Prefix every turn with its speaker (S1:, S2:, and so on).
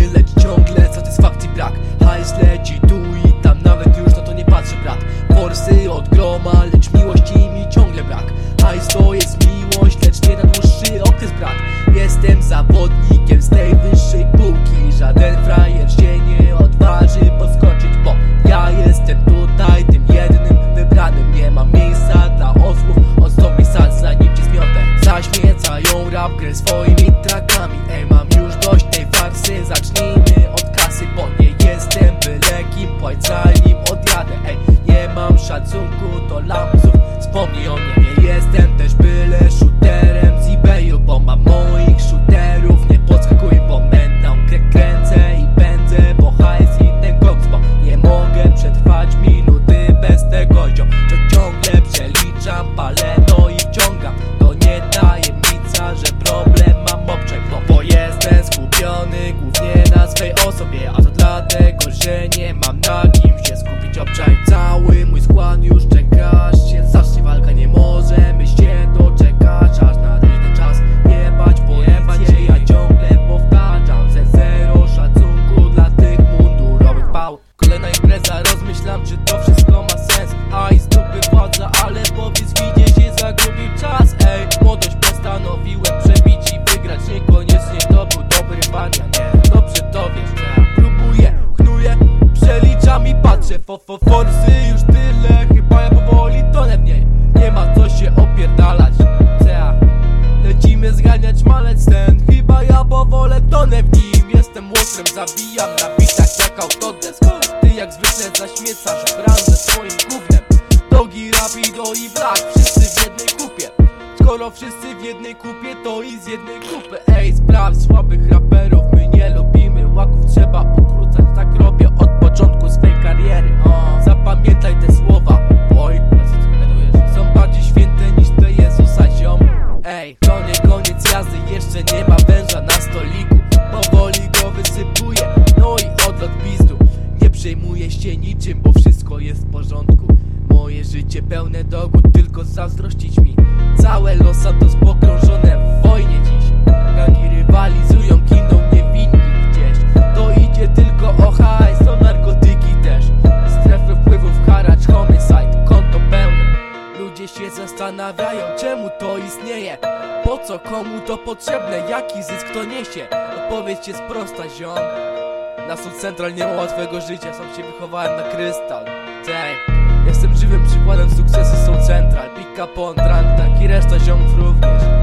S1: Zmęczony, lecz ciągle satysfakcji brak. Hajs leci tu i tam, nawet już na to nie patrzę brat. Forsy od groma, lecz miłości mi ciągle brak. Hajs to jest Pomni o mnie wariant, nie. Dobrze to wiesz, ja próbuję, knuję, przeliczam i patrzę. Fo, już tyle, chyba ja powoli tonę w niej. Nie ma co się opierdalać, ja Lecimy zganiać malec ten. Chyba ja powolę tonę w nim. Jestem łotrem, zabijam na bitach jak autodesk. Ty jak zwykle zaśmiecasz wszyscy w jednej kupie to i z jednej kupy Ej, sprawdź słabych raperów My nie lubimy łaków, trzeba ukrócać Tak robię od początku swej kariery. Zapamiętaj te słowa, boy. Są bardziej święte niż te Jezusa ziom. Ej, to nie koniec jazdy, jeszcze nie ma węża na stoliku. Powoli go wysypuję, no i odlot pizdu. Nie przejmuję się niczym, bo wszystko jest w porządku Moje życie pełne dogód, tylko zazdrościć mi. Całe Los Santos pogrążone w wojnie dziś. Gangi rywalizują, giną niewinni gdzieś. To idzie tylko o hajs, o narkotyki też. Strefy wpływów, haracz, homicide, konto pełne. Ludzie się zastanawiają, czemu to istnieje? Po co, komu to potrzebne, jaki zysk to niesie? Odpowiedź jest prosta, ziom. Na sąd central nie ma łatwego życia, sam się wychowałem na krystal. Żywym przykładem sukcesu są central. Pick up on tranta, ki reszta ziomów również